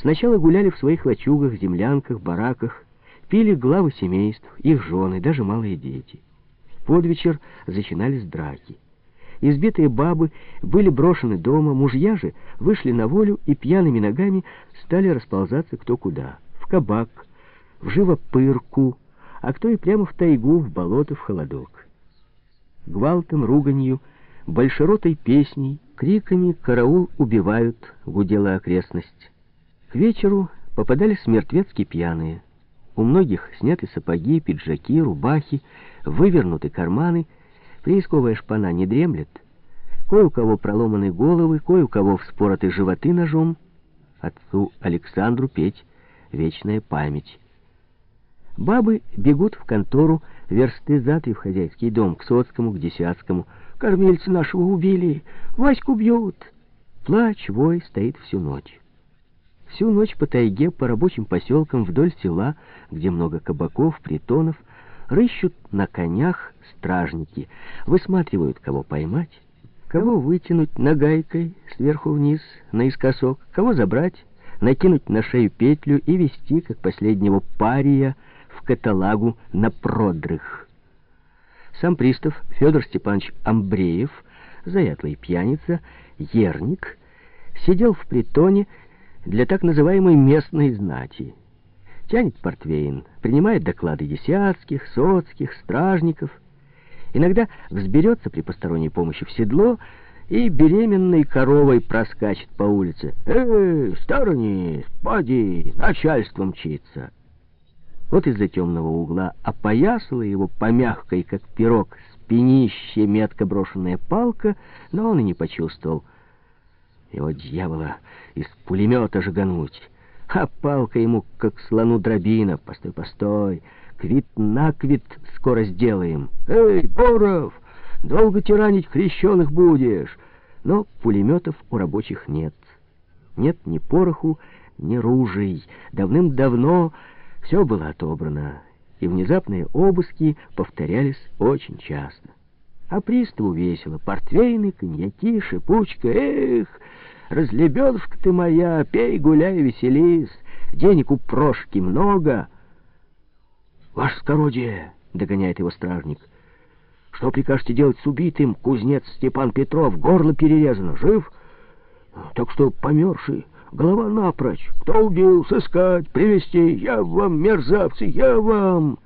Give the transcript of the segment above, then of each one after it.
Сначала гуляли в своих лачугах, землянках, бараках, пили главы семейств, их жены, даже малые дети. Под вечер начинались драки. Избитые бабы были брошены дома, мужья же вышли на волю и пьяными ногами стали расползаться кто куда. В кабак, в живопырку, а кто и прямо в тайгу, в болото, в холодок. Гвалтом, руганью, большеротой песней, криками «Караул убивают!» гудела окрестность. К вечеру попадались мертвецки пьяные. У многих сняты сапоги, пиджаки, рубахи, вывернуты карманы, приисковая шпана не дремлет. Кое у кого проломаны головы, кое у кого вспороты животы ножом. Отцу Александру петь вечная память. Бабы бегут в контору, версты за три в хозяйский дом, к Соцкому, к Десятскому. Кормильца нашего убили, Ваську бьют. Плач, вой стоит всю ночь. Всю ночь по тайге, по рабочим поселкам, вдоль села, где много кабаков, притонов, рыщут на конях стражники, высматривают, кого поймать, кого вытянуть нагайкой сверху вниз, наискосок, кого забрать, накинуть на шею петлю и вести, как последнего пария, в каталагу на продрых. Сам пристав Федор Степанович Амбреев, заятлый пьяница, ерник, сидел в притоне для так называемой местной знати. Тянет портвейн, принимает доклады десятских, соцких, стражников. Иногда взберется при посторонней помощи в седло и беременной коровой проскачет по улице. «Эй, сторони, поди, начальство мчится!» Вот из-за темного угла опоясала его по мягкой, как пирог, спинище метко брошенная палка, но он и не почувствовал — его дьявола из пулемета жгануть. А палка ему, как слону дробина. Постой, постой, квит на квит скоро сделаем. Эй, Боров, долго тиранить крещеных будешь. Но пулеметов у рабочих нет. Нет ни пороху, ни ружей. Давным-давно все было отобрано, и внезапные обыски повторялись очень часто. А приставу весело. Портвейны, коньяки, шипучка. Эх, разлебедушка ты моя, пей, гуляй, веселись. Денег у Прошки много. Ваше скородие, догоняет его стражник. Что прикажете делать с убитым? Кузнец Степан Петров, горло перерезано. Жив? Так что померший. Голова напрочь. Кто убил? Сыскать, привести. Я вам, мерзавцы, я вам.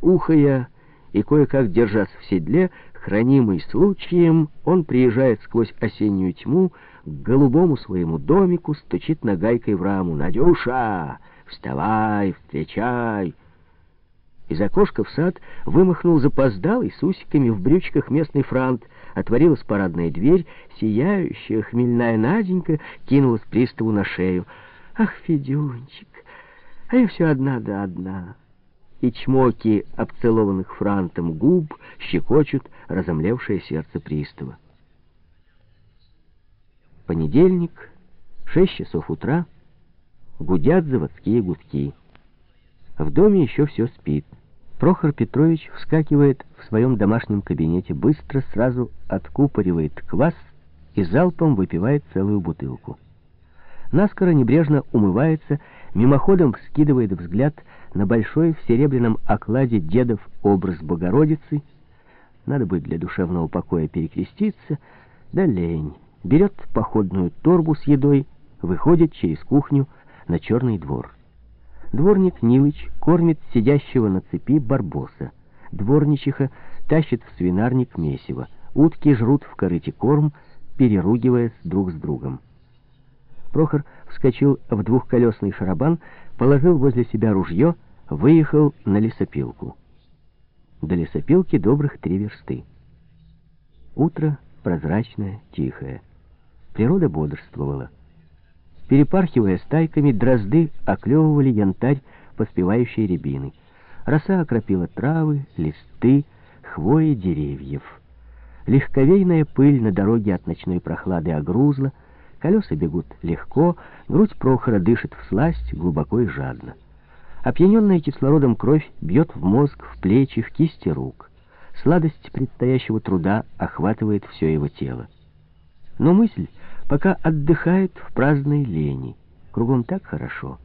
Ухая и кое-как держась в седле, Хранимый случаем, он приезжает сквозь осеннюю тьму к голубому своему домику, стучит нагайкой в раму. «Надюша, вставай, встречай!» Из окошка в сад вымахнул запоздалый с усиками в брючках местный франт. Отворилась парадная дверь, сияющая хмельная Наденька кинулась приставу на шею. «Ах, Федюнчик, а я все одна да одна!» и чмоки обцелованных франтом губ щекочут разомлевшее сердце пристава. Понедельник, шесть часов утра, гудят заводские гудки. В доме еще все спит. Прохор Петрович вскакивает в своем домашнем кабинете, быстро сразу откупоривает квас и залпом выпивает целую бутылку. Наскоро небрежно умывается, мимоходом вскидывает взгляд на большой в серебряном окладе дедов образ Богородицы. Надо быть для душевного покоя перекреститься, да лень. Берет походную торбу с едой, выходит через кухню на черный двор. Дворник Нилыч кормит сидящего на цепи барбоса. Дворничиха тащит в свинарник месиво. Утки жрут в корыте корм, переругиваясь друг с другом. Прохор вскочил в двухколесный шарабан, положил возле себя ружье, выехал на лесопилку. До лесопилки добрых три версты. Утро прозрачное, тихое. Природа бодрствовала. Перепархивая стайками, дрозды оклевывали янтарь поспевающей рябины. Роса окропила травы, листы, хвои деревьев. Легковейная пыль на дороге от ночной прохлады огрузла, Колеса бегут легко, грудь Прохора дышит в сласть, глубоко и жадно. Опьяненная кислородом кровь бьет в мозг, в плечи, в кисти рук. Сладость предстоящего труда охватывает все его тело. Но мысль пока отдыхает в праздной лени. Кругом так хорошо.